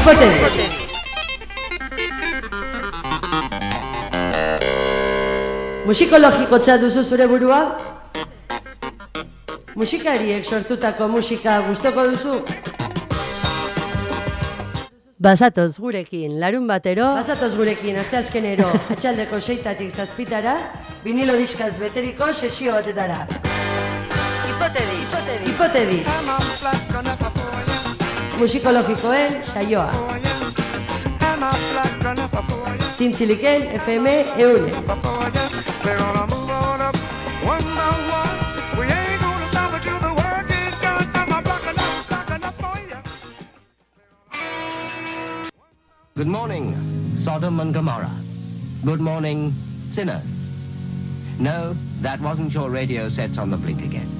Hipotesis. Musikologikotza duzu zure burua? Musikariek sortutako musika gustoko duzu? Bazatoz gurekin larun batero, Bazatoz gurekin asteazkenero atxaldeko seitatik zazpitara, vinilo diskaz beteriko sesio batetara. hipotedis, Hipotedis. Musikologikoen eh? saioa. Zintziliken FM. Good morning, Sodom and Gomorrah. Good morning, sinners. No, that wasn't your radio sets on the blink again.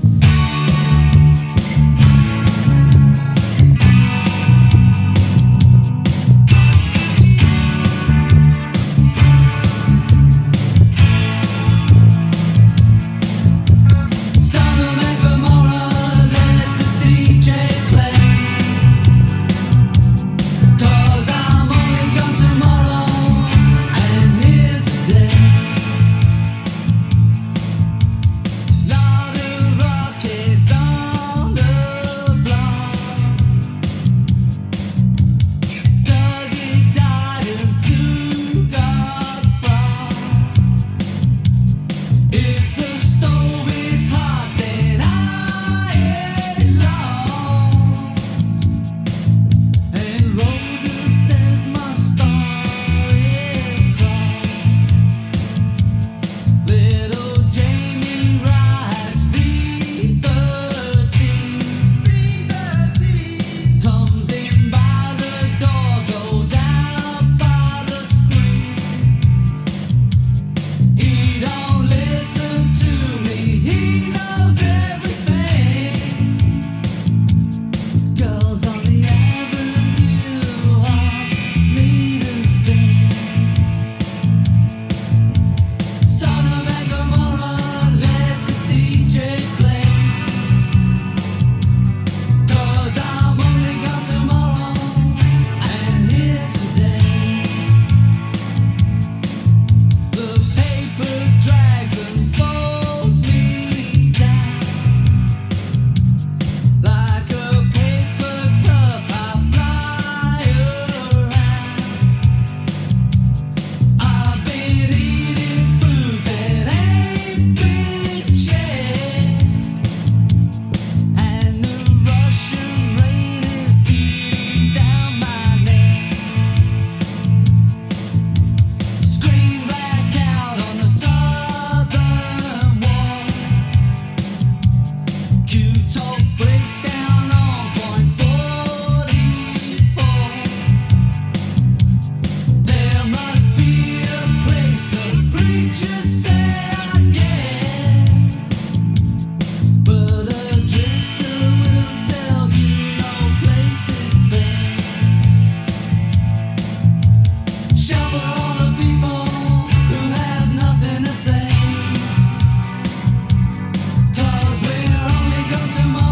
tomorrow.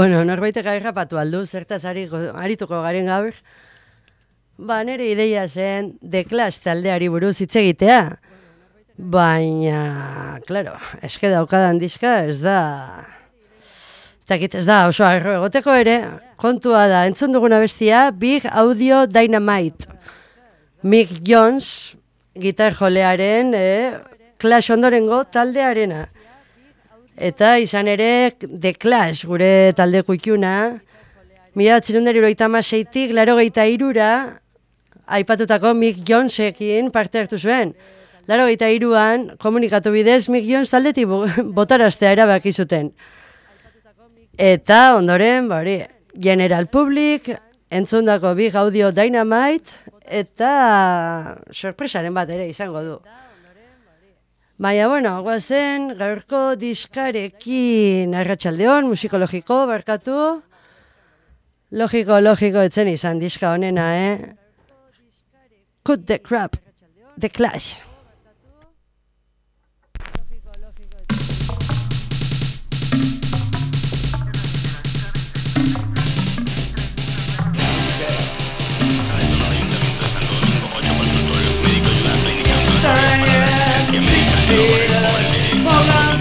Bueno, norbaitek garrapatu aldu, zertaz arituko garen gaur. Ba, nire ideia zen, The Clash taldeari buruz hitz egitea. Baina, claro, eske daukadan diska ez da... Takit ez da oso arro egoteko ere, kontua da, entzun duguna bestia, Big Audio Dynamite. Mick Jones, gitar jolearen, eh, Clash ondorengo taldearena. Eta izan ere The Clash, gure taldeko ikuna, mila batzirundari roita maseitik, laro geita irura, aipatutako Mick Jonesekin parte hartu zuen. Laro geita iruan, komunikatu bidez, Mick Jones taldetik bo- botaraztea erabaki zuten. Eta ondoren, bari, General Public, entzundako Big Audio Dynamite, eta sorpresaren bat ere izango du. Baina, bueno, guazen, gaurko diskarekin arratsaldeon musikologiko, barkatu. Logiko, logiko, etzen izan diska honena, eh? Cut the crap, the clash. shit. Hold on.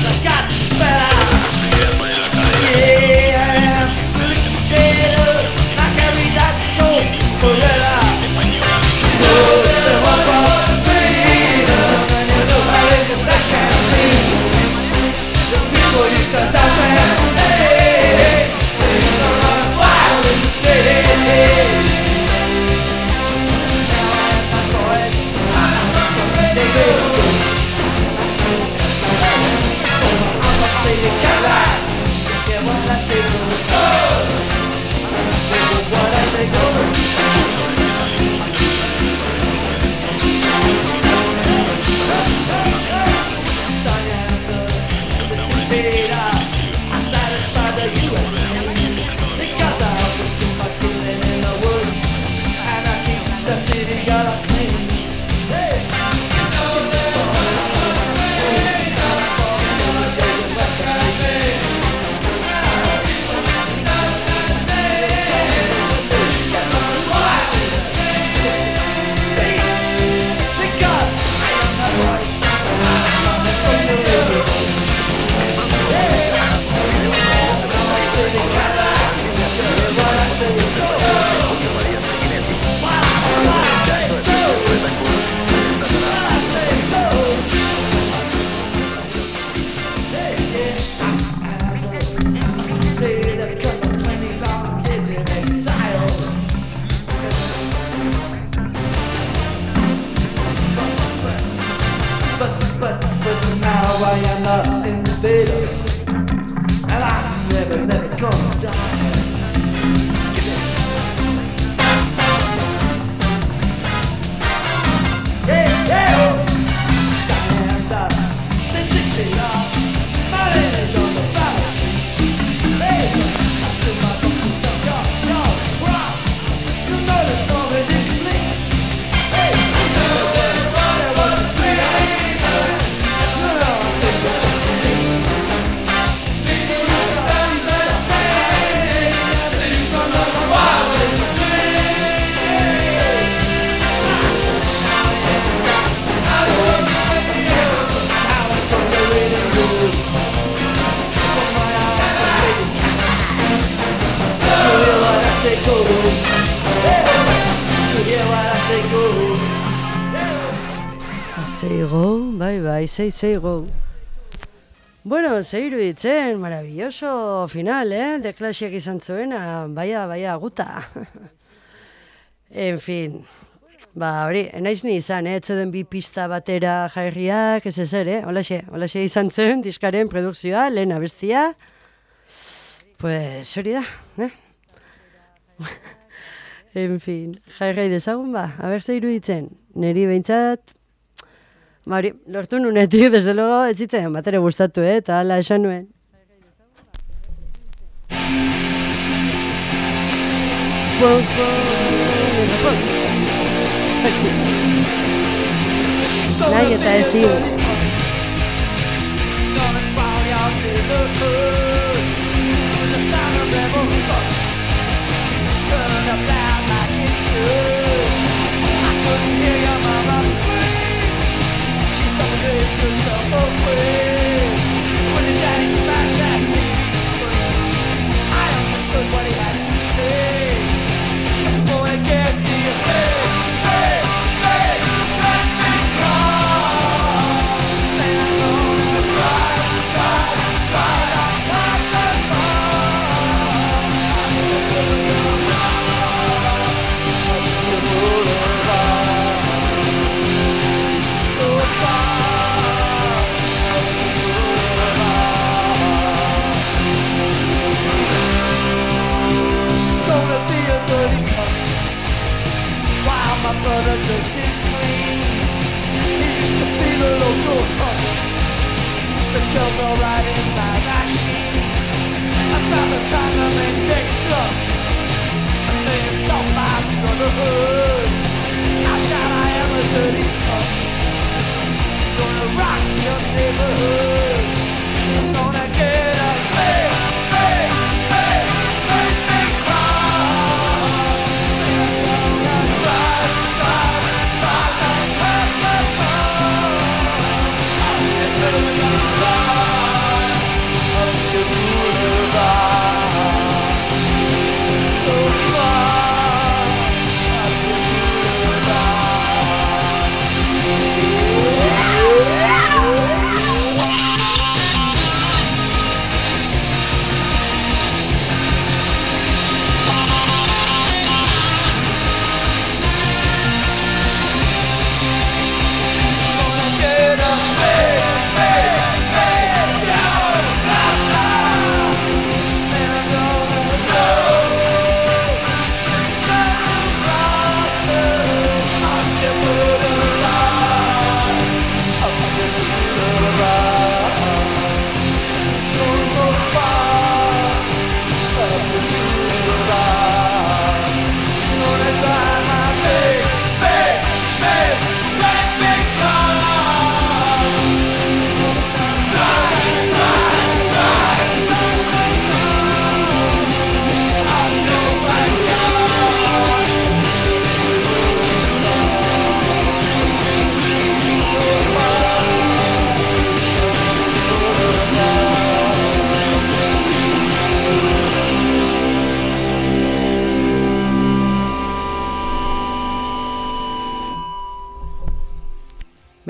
ela aceitou. Bai, bai, zei, zeigo. Bueno, zeiru ditzen, maravilloso final, eh? De klasiak izan zuena, baia, baia, guta. en fin, ba, hori, enaiz ni izan, eh? Etzeden bi pista batera jarriak, ez ezer, eh? Holaxe, holaxe izan zen, diskaren produkzioa, lehen abestia. Pues, hori da, eh? en fin, jarrai dezagun ba, haber zeiru ditzen. Neri behintzat, Mari, lortu nunetik, desde luego, ez zitzen bat ere gustatu, eh? eta hala esan nuen. Pum, pum, pum. Nahi eta ezin. what he had.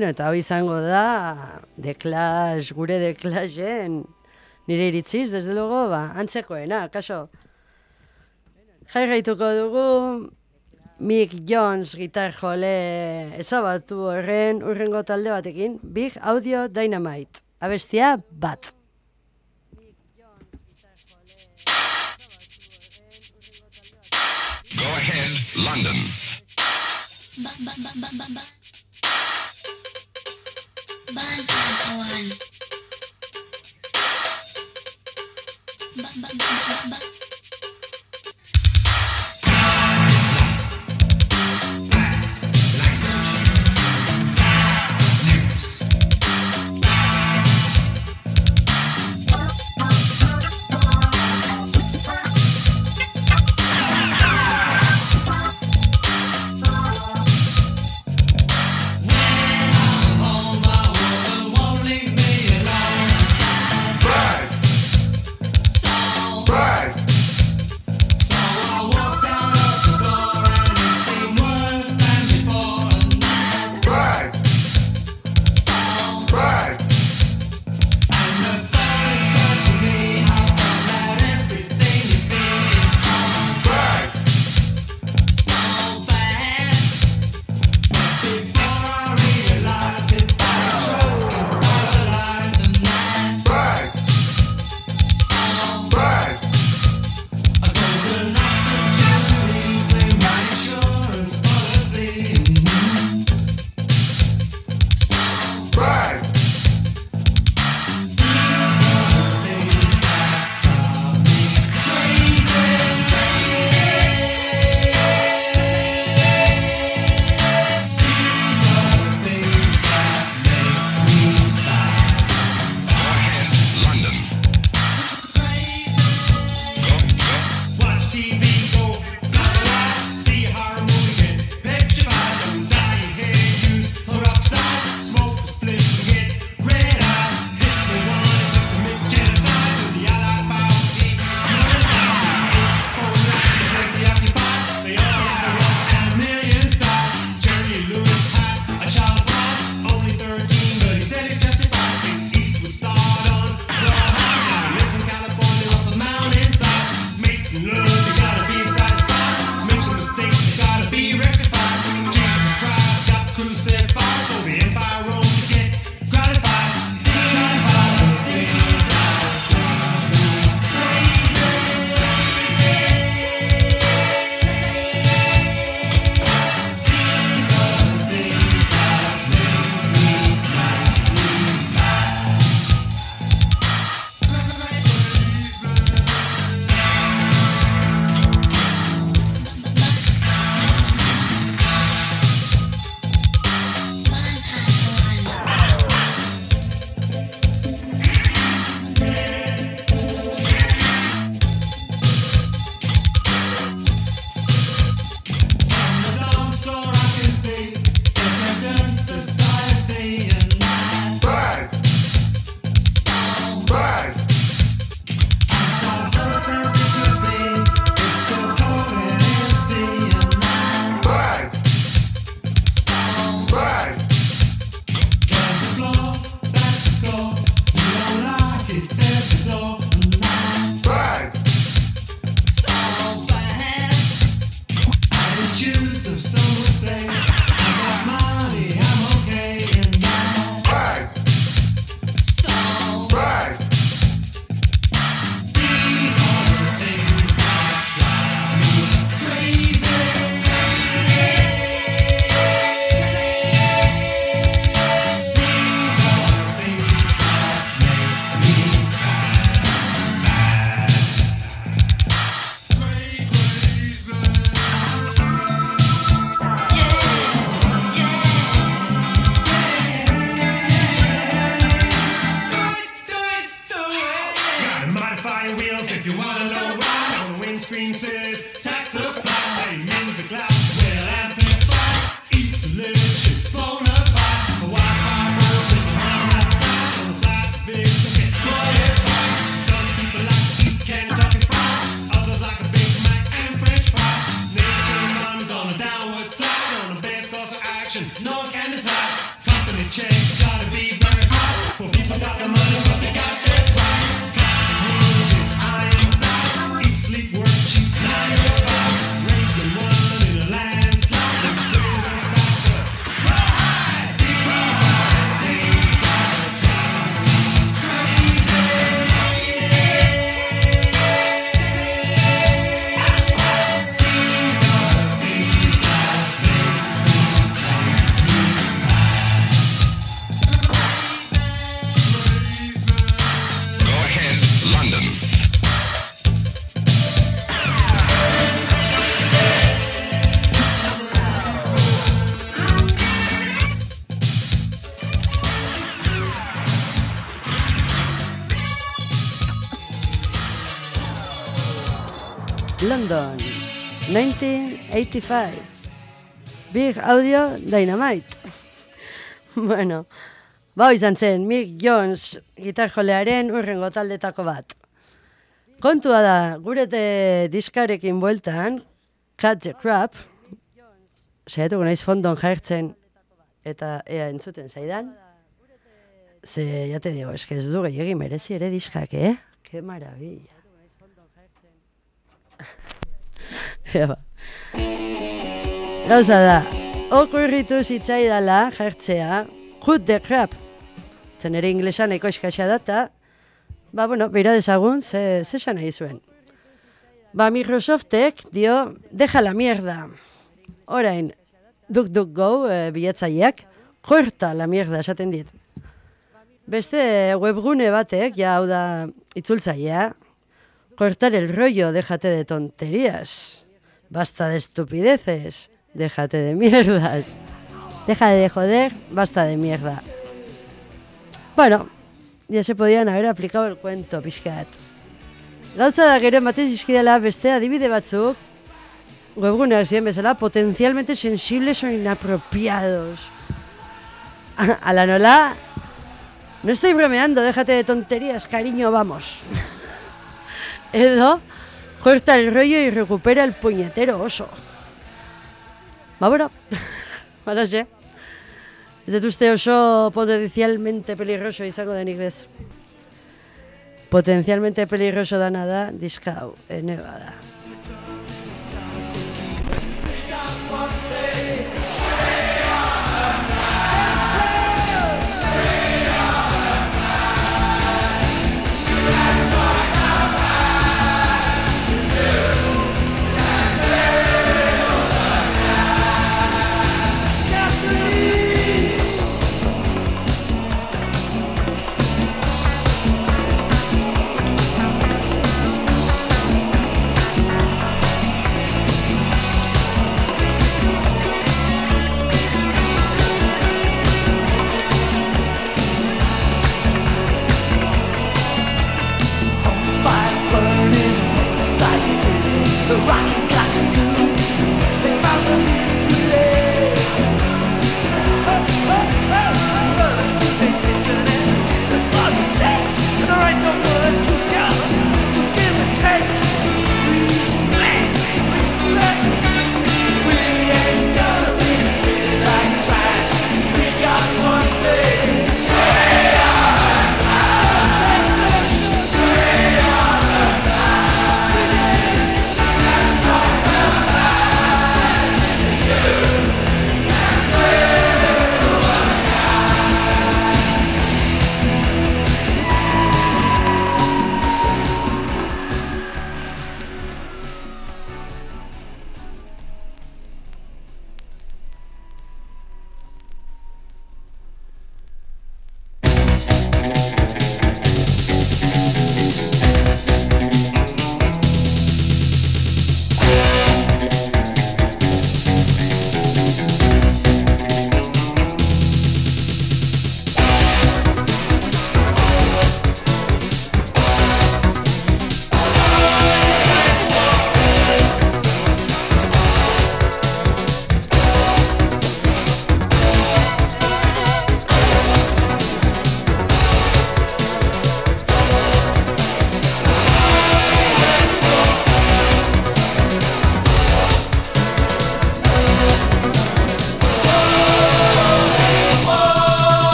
Beno, eta hau izango da, The Clash, gure The Clashen, nire iritziz, desde luego, ba, antzekoena, kaso. Jai gaituko dugu, Mick Jones gitar jole ezabatu horren urrengo talde batekin, Big Audio Dynamite, abestia bat. Go ahead, London. Ba ba ba Bye. London, 1985. Big Audio Dynamite. bueno, bau izan zen, Mick Jones gitarjolearen urrengo taldetako bat. Kontua da, gure diskarekin bueltan, Cut the Crap, saiatuko naiz fondon jartzen eta ea entzuten zaidan. Ze, ya te digo, eske ez du gehiagin merezi ere diskak, eh? Ke maravilla. Ea ba. Gauza da, okurritu zitzaidala jartzea, cut the crap. Zen ere inglesa nahiko eskaxa data, ba, bueno, beira dezagun, ze, ze esan nahi zuen. Ba, Microsoftek dio, deja la mierda. Orain, DuckDuckGo e, bilatzaileak, korta la mierda esaten dit. Beste webgune batek, ja hau da itzultzailea, cortar el rollo, déjate de tonterías. Basta de estupideces, déjate de mierdas. Deja de joder, basta de mierda. Bueno, ya se podían haber aplicado el cuento, pixkat. Gauza da gero ematen zizkidala beste adibide batzuk, webguneak ziren bezala, potencialmente sensibles o inapropiados. A la nola, no estoy bromeando, déjate de tonterías, cariño, vamos. Edo, corta el rollo y recupera el puñetero oso. Ba, bueno, balaxe. Ez dut uste oso potencialmente peligroso izango denik bez. Potencialmente peligroso dana da, diska hau, ene bada.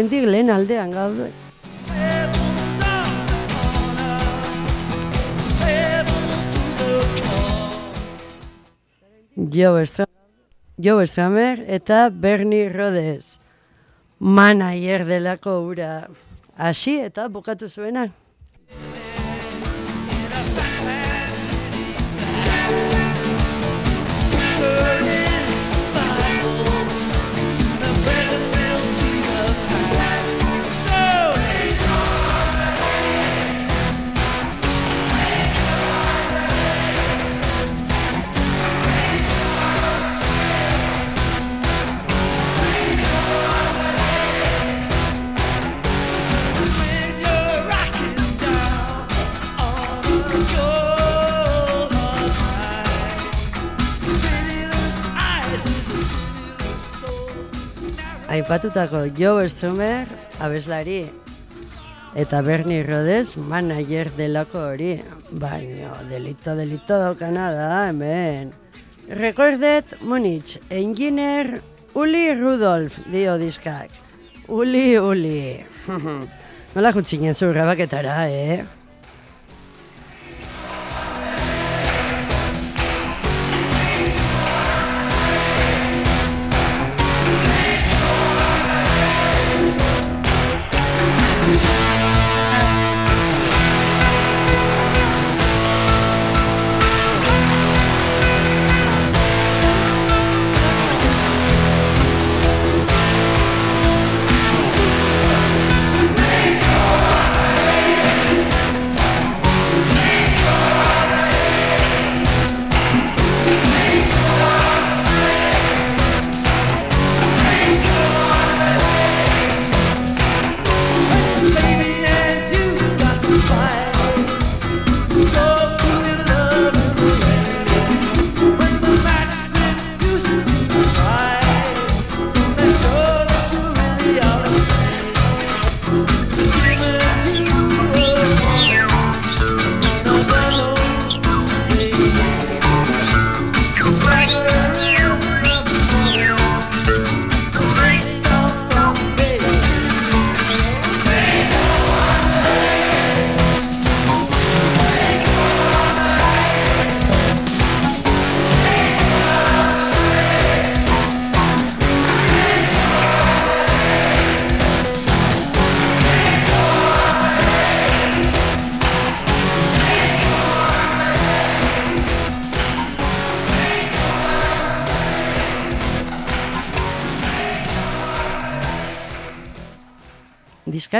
Oraindik lehen aldean gaude. Joe, Stra Joe Stramer eta Bernie Rhodes. Manager delako ura. Hasi eta bukatu zuena. Aipatutako Joe Stromer, abeslari, eta Bernie Rhodes, manager delako hori. Baina, delito, delito daukana da, hemen. Recorded Munich, engineer Uli Rudolf, dio diskak. Uli, Uli. Nola jutzinen zu grabaketara, eh?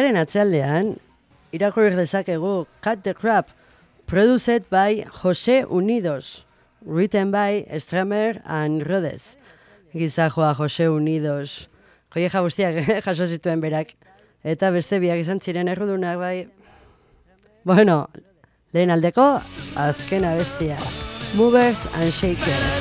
Diskaren atzealdean, irakurri dezakegu Cut the Crap, produced by Jose Unidos, written by Stramer and Rhodes. Gizajoa Jose Unidos. Joieja guztiak jaso zituen berak. Eta beste biak izan ziren errudunak bai. Bueno, lehen aldeko, azken abestia. Movers and Shakers.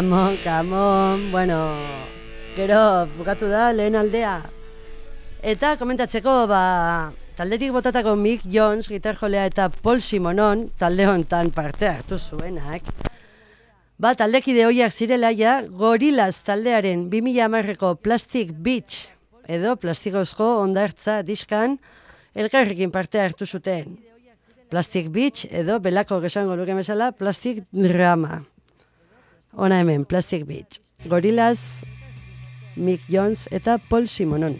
Kamon, kamon, bueno, gero bukatu da lehen aldea. Eta komentatzeko, ba, taldetik botatako Mick Jones, gitarjolea eta Paul Simonon, talde hontan parte hartu zuenak. Ba, taldekide hoiak zirela ja, Gorillaz taldearen 2000 amarreko Plastic Beach, edo plastikozko ondartza diskan, elkarrekin parte hartu zuten. Plastic Beach, edo belako gesango luke bezala, Plastic Drama. Ona hemen, Plastic Beach. Gorillaz, Mick Jones eta Paul Simonon.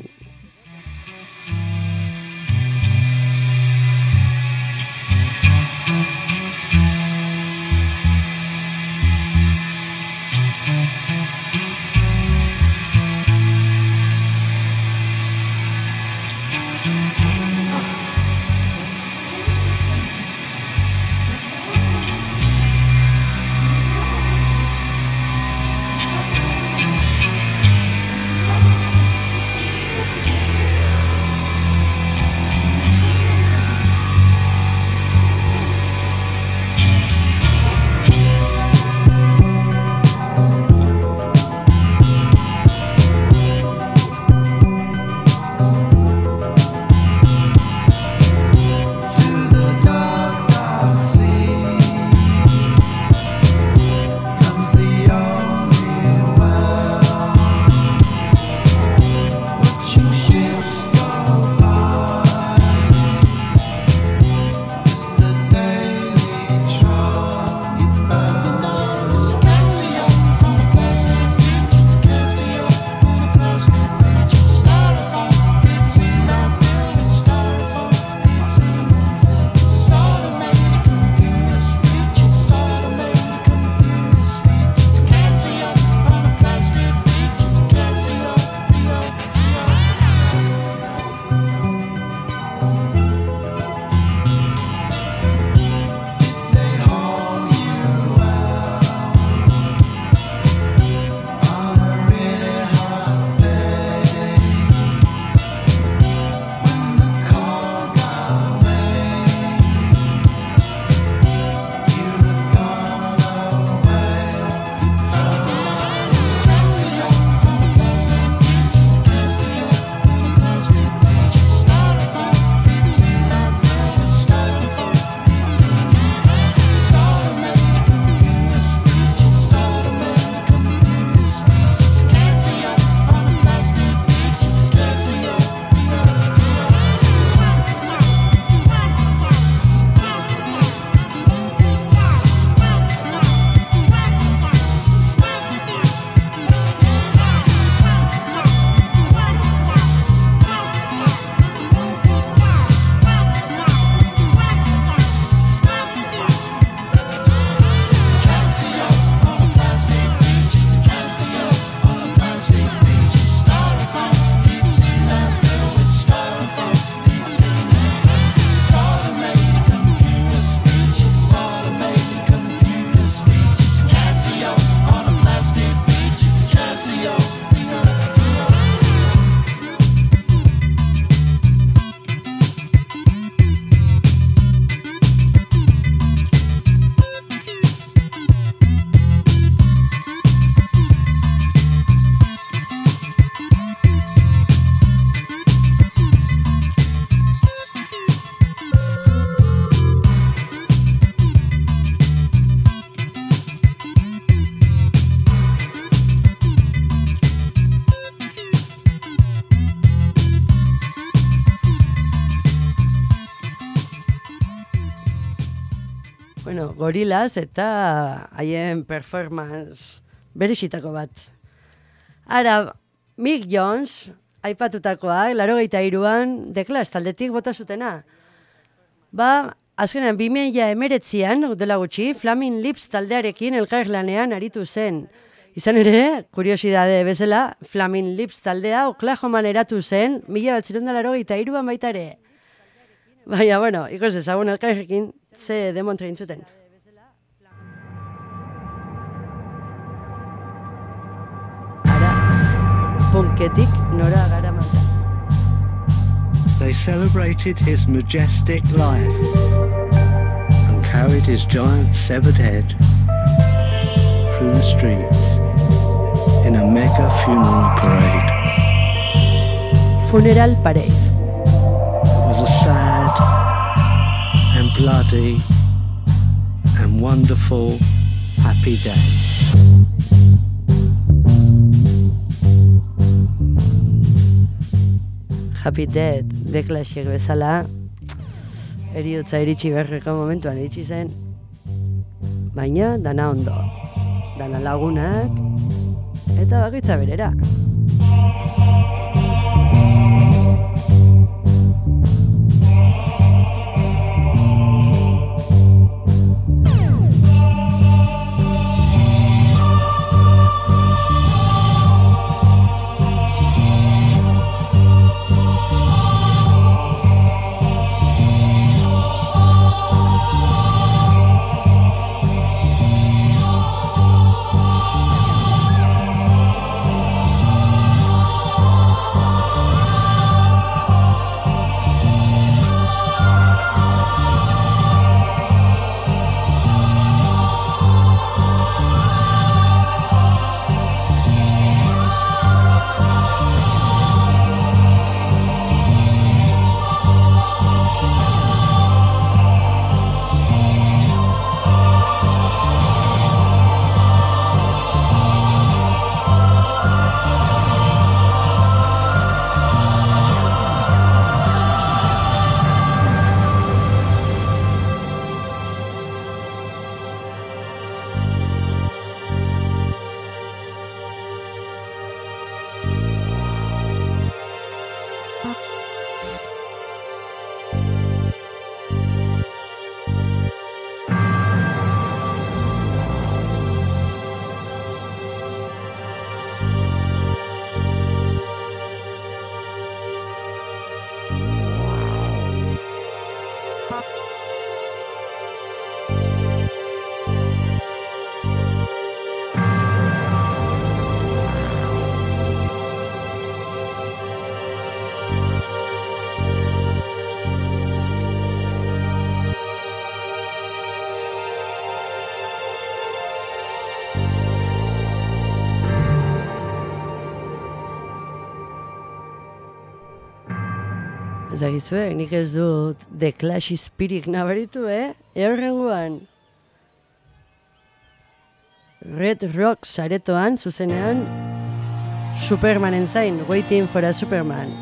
Gorilaz eta haien performance beresitako bat. Ara, Mick Jones, aipatutakoa, laro gehieta iruan, deklas, taldetik bota zutena. Ba, azkenan, 2000 emeretzian, dela gutxi, Flaming Lips taldearekin elkarlanean aritu zen. Izan ere, kuriosidade bezala, Flaming Lips taldea Oklahoman eratu zen, mila bat zirunda laro iruan baita ere. Baina, bueno, ikus ezagun elkarrekin ze demontre egin punketik nora. They celebrated his majestic life and carried his giant severed head through the streets in a mega funeral parade. Funeral Parade. It was a sad and bloody and wonderful happy day. Happy Dead, The Clashek bezala, eriotza iritsi beharreko momentuan iritsi zen, baina dana ondo, dana lagunak, eta bakitza berera. Ez dakizue, nik ez dut The Clash Spirit nabaritu, eh? Eurrenguan. Red Rock saretoan, zuzenean, Supermanen zain, Waiting for a Superman.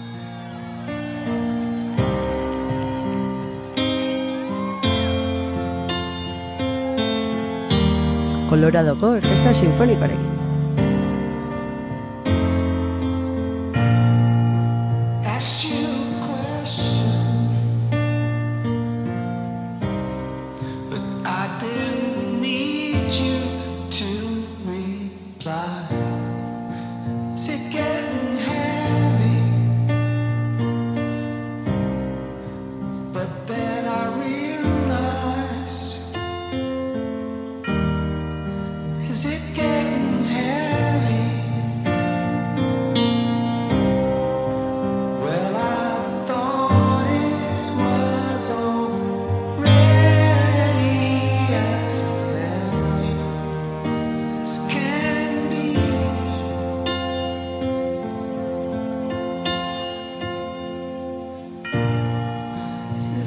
Coloradoko orkesta sinfonikoarekin.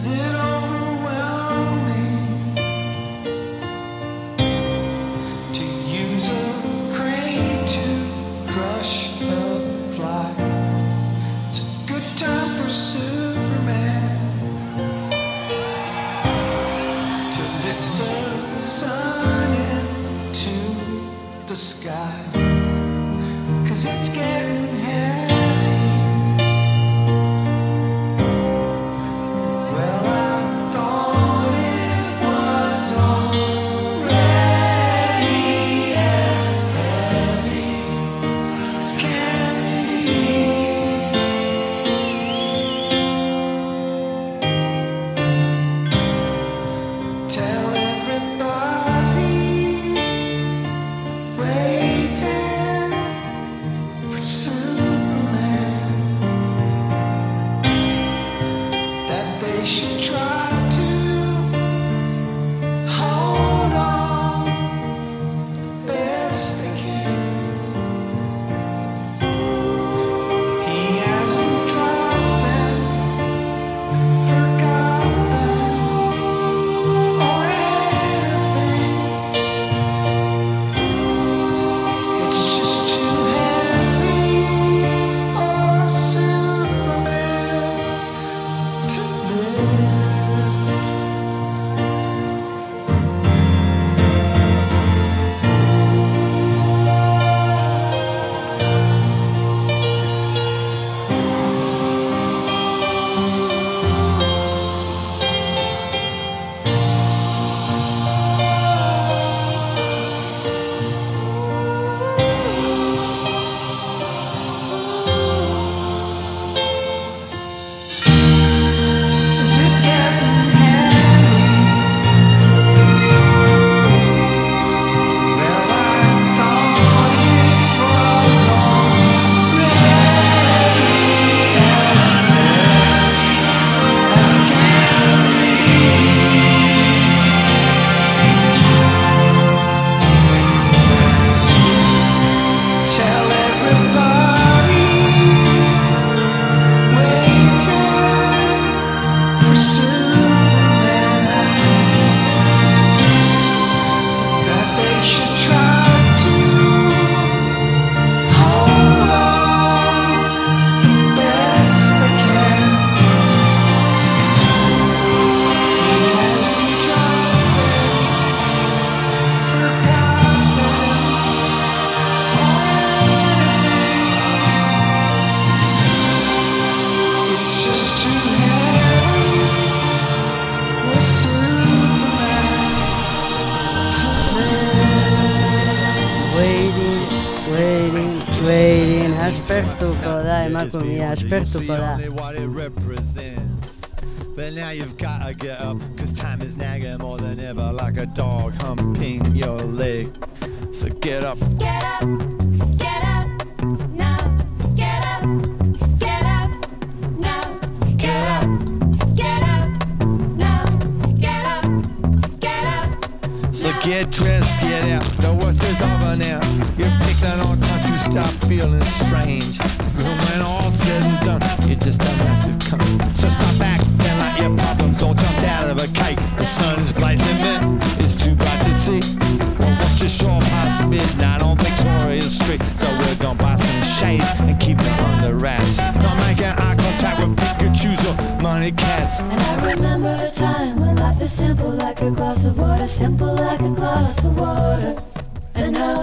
Is it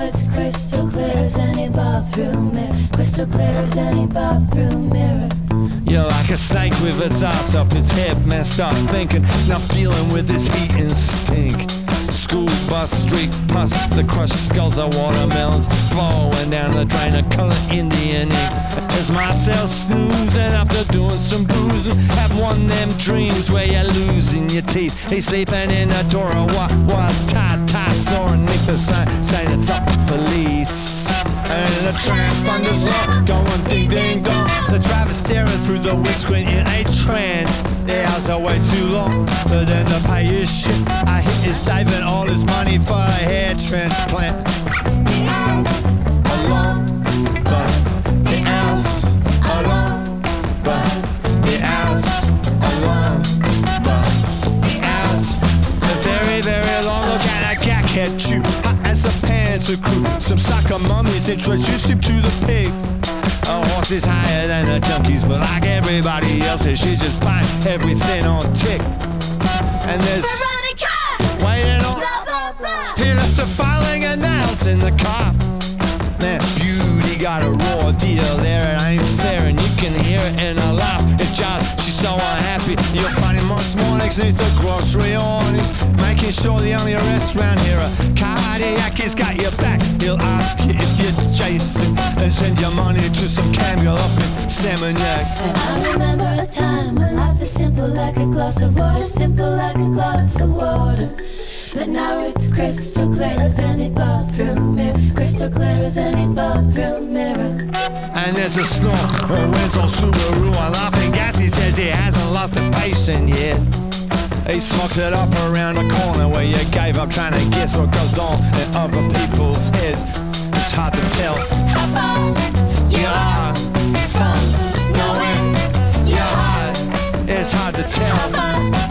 it's crystal clear as any bathroom mirror, crystal clear as any bathroom mirror. You're like a snake with its ass up its head, messed up thinking it's not dealing with this heat and stink. School bus, street pus, the crushed skulls of watermelons flowing down the drain of color Indian ink. As myself snoozing after doing some boozing, have one them dreams where you're losing your teeth. He's sleeping in a door, what was tight, tight, snoring neath the sign saying it's up police. And the tram thunders low, going ding ding dong. The driver staring through the windscreen in a trance. The hours are way too long, but then to pay his shit, I hit his saving all his money for a hair transplant. The hours are long, but the hours are long, but the hours are long, but the hours are very, very long. Look at that cackhead chew, as a panther crew. Some sucker mummies introduced him to the pig. A horse is higher than a junkie's, but like everybody else, she just find everything on tick. And there's Veronica waiting on. He left a filing nails in the car. Man, beauty got a raw deal there. Can hear it in her laugh. It just, she's so unhappy. You'll find him most mornings neath the grocery awnings, making sure the only arrests round here are cardiac. He's got your back. He'll ask you if you're Jason and send your money to some cameo up in Seminyak. And I remember a time when life is simple like a glass of water, simple like a glass of water. But now it's crystal clear as any bathroom mirror, crystal clear as any bathroom mirror. And there's a snort when Wenzel Subaru on laughing gas. He says he hasn't lost a patient yet. He smokes it up around the corner where you gave up trying to guess what goes on in other people's heads. It's hard to tell. How far You are from knowing your heart. It's hard to tell.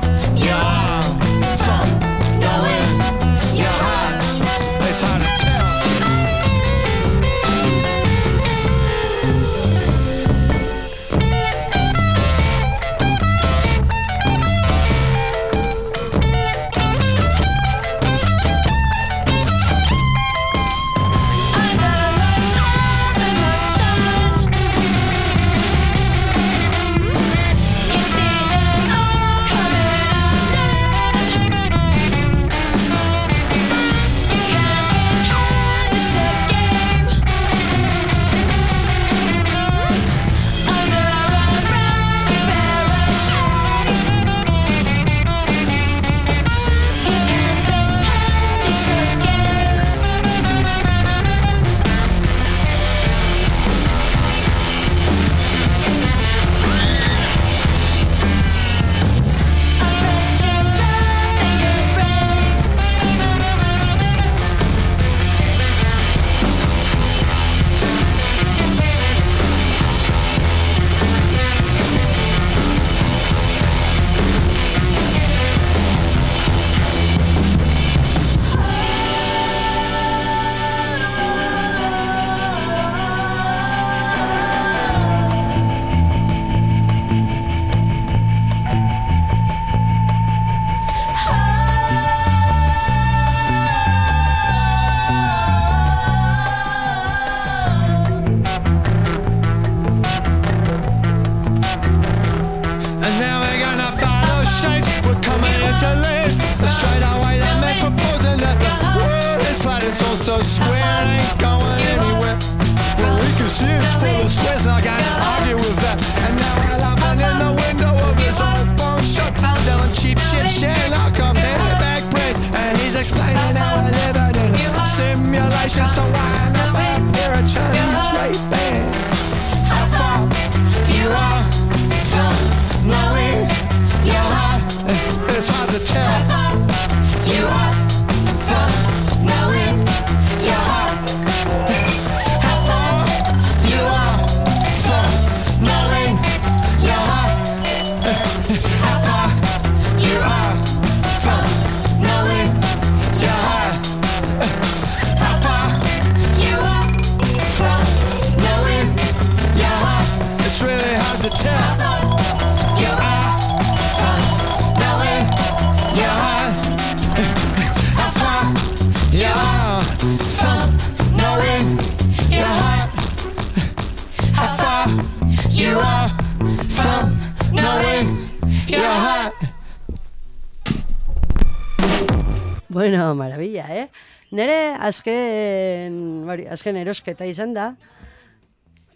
Bueno, maravilla, eh? Nere azken, hori, azken erosketa izan da,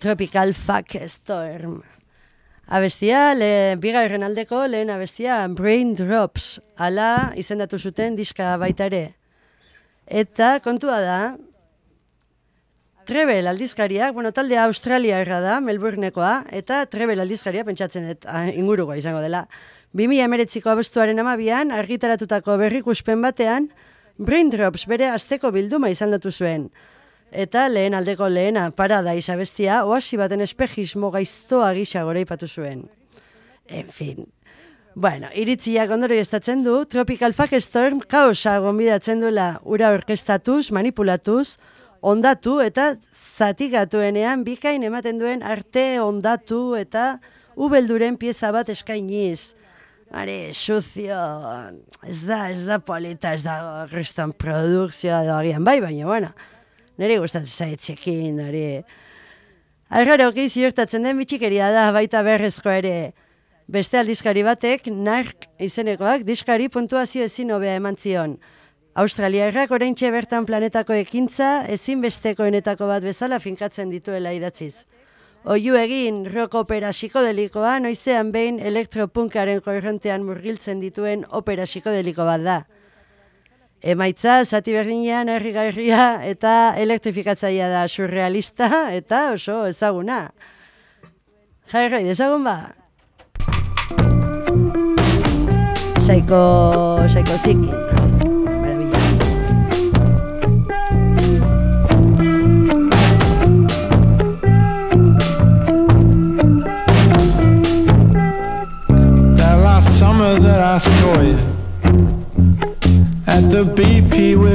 Tropical Fuck Storm. Abestia, le, bigarren aldeko lehen abestia Brain Drops, ala izendatu zuten diska baita ere. Eta kontua da, Trebel aldizkariak, bueno, talde Australiarra da, Melbournekoa, eta Trebel aldizkaria pentsatzen dut ah, ingurukoa izango dela. 2019ko abestuaren amabian, argitaratutako berrikuspen batean, Braindrops bere asteko bilduma izendatu zuen. Eta lehen aldeko lehena, parada izabestia, oasi baten espejismo gaiztoa gisa goreipatu zuen. En fin. Bueno, iritziak ondoro estatzen du, Tropical Fuck Storm kaosa gonbidatzen duela ura orkestatuz, manipulatuz, ondatu eta zatikatuenean bikain ematen duen arte ondatu eta ubelduren pieza bat eskainiz. Are, suzio, ez da, ez da polita, ez da restan produkzioa edo agian bai, baina, bueno, nire gustatzen zaitzekin, nire... Arraroki ziurtatzen den bitxikeria da baita berrezko ere. Beste aldizkari batek, nark izenekoak, diskari puntuazio ezin hobea eman zion. Australiarrak oraintxe bertan planetako ekintza ezinbestekoenetako bat bezala finkatzen dituela idatziz. Oiu egin rock opera psikodelikoa noizean behin elektropunkaren korrontean murgiltzen dituen opera psikodeliko bat da. Emaitza, zati berdinean herrigarria eta elektrifikatzaia da surrealista eta oso ezaguna. Jarri, dezagun ba? Saiko, saiko zikin.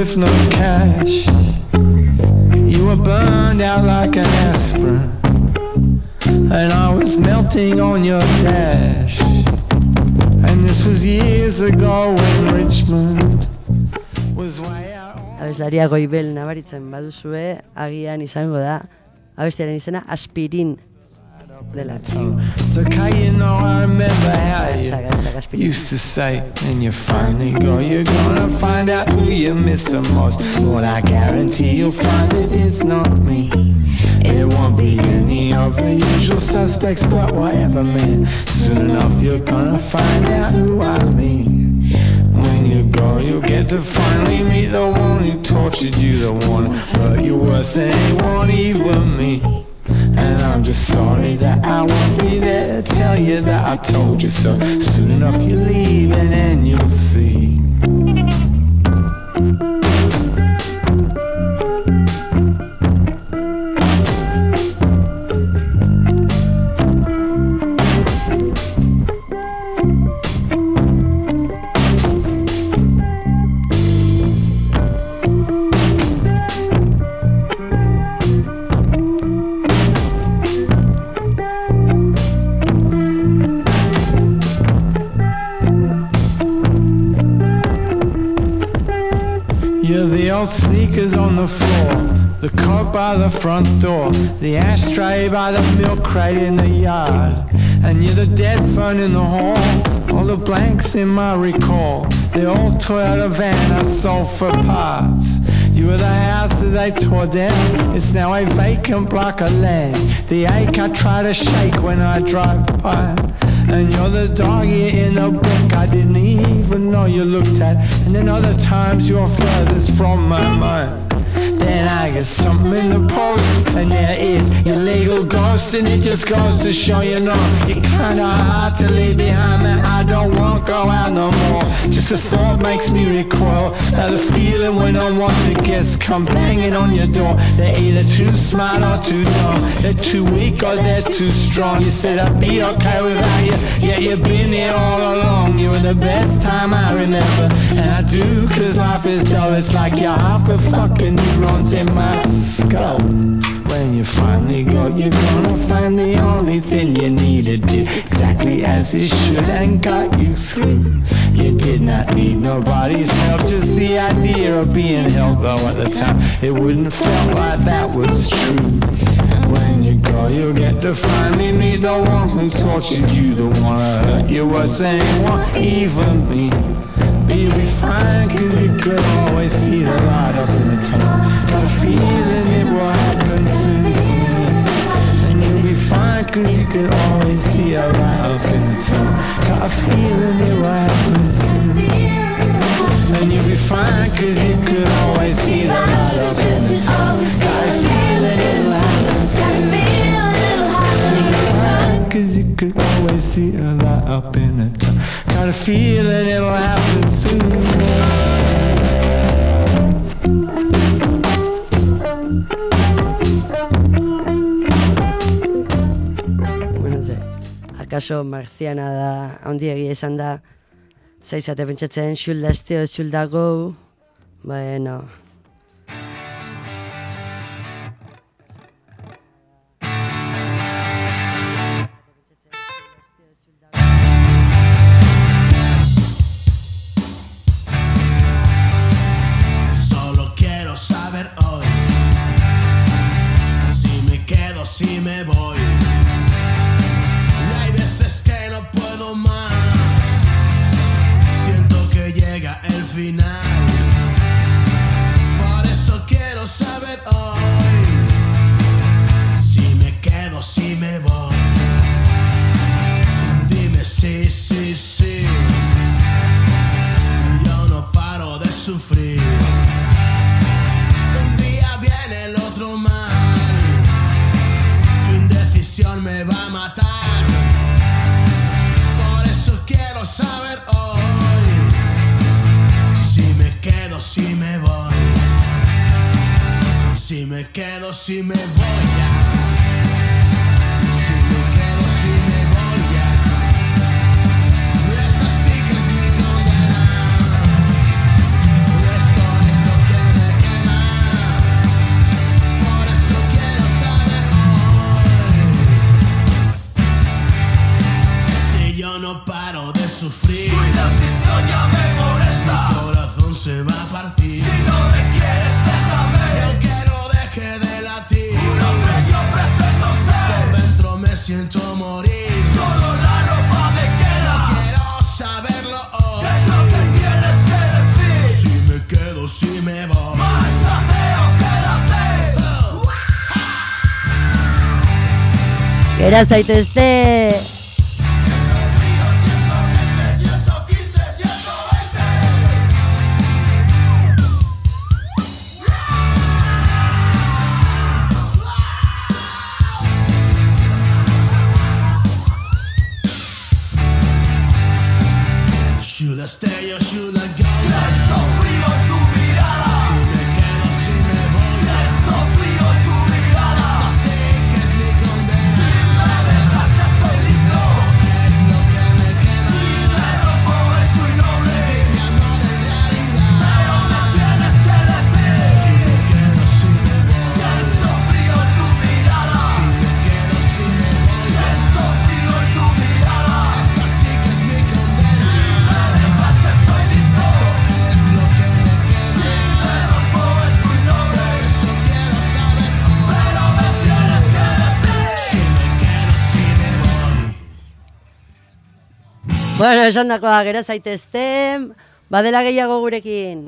With no cash, you were burned out like an aspirin, and I was melting on your dash. And this was years ago when Richmond was way out. Abeslaria goibel nabaritzen baduzue, agian izango da, abestiaren izena aspirin. It's okay, oh. you know, I remember how you Gatzak, gatzak, aspirin. used to say when you finally go, you're gonna find out who you miss the most. But I guarantee you'll find it is not me. It won't be any of the usual suspects, but whatever, man. Soon enough, you're gonna find out who I mean. When you go, you'll get to finally meet the one who tortured you, the one who hurt you worse than anyone, even me. And I'm just sorry that I won't be there to tell you that I told you so. Soon enough you're leaving and you'll see. Old on the floor, the coat by the front door, the ashtray by the milk crate in the yard, and you're the dead phone in the hall, all the blanks in my recall, the old Toyota van I sold for parts. You were the house that they tore down. It's now a vacant block of land. The ache I try to shake when I drive by. And you're the dog in a book I didn't even know you looked at. And then other times you're furthest from my mind. Then I get something in the post, and there is your legal ghost, and it just goes to show you know you're kinda hard to leave behind. Man, I don't want to go out no more. Just a thought makes me recoil. Now the feeling when unwanted guests come banging on your door. They're either too smart or too dumb. They're too weak or they're too strong. You said I'd be okay without you, yet you've been here all along. You were the best time I remember, and I do, cause life is dull. It's like you're half a fucking neurons in my skull. When you finally go, you're gonna find the only thing you needed did exactly as it should and got you through. You did not need nobody's help, just the idea of being helped. Though at the time, it wouldn't felt like that was true. When you go, you'll get to finally meet the one who tortured you, the one who hurt you was what even me? Be fine, cause you could always see the light up in the tunnel. Got a feeling it will happen soon. And you'll be fine, cause you can always see a light up in the tunnel. Got a feeling it will happen soon. And you'll be fine, cause you could always see the light up in the tunnel. Got a feeling it will happen soon. Cause you could always see a light up in the tunnel. Got a feeling it'll happen soon. Akaso marziana da, handiegia izan da, zaizate pentsatzen, xulda esteo, xulda go, bueno, siento morir. Solo la ropa me queda. No quiero saberlo hoy. ¿Qué es lo que tienes que decir? Si me quedo, si me voy. Márchate o quédate. gera zaitezte! Esan dakoa, gera zaitezte, badela gehiago gurekin.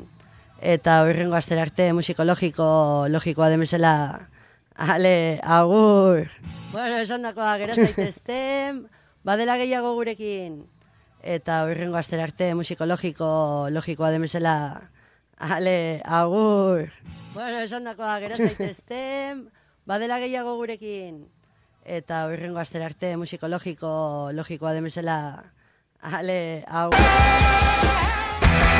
Eta horrengo astera arte musikologiko logikoa demesela ale, agur. Bueno, esan dakoa, gero zaitezten, badela gehiago gurekin. Eta horrengo astera arte musikologiko logikoa demesela ale, agur. Bueno, esan dakoa, gero zaitezten, badela gehiago gurekin. Eta horrengo astera arte musikologiko logikoa demesela ale, agur.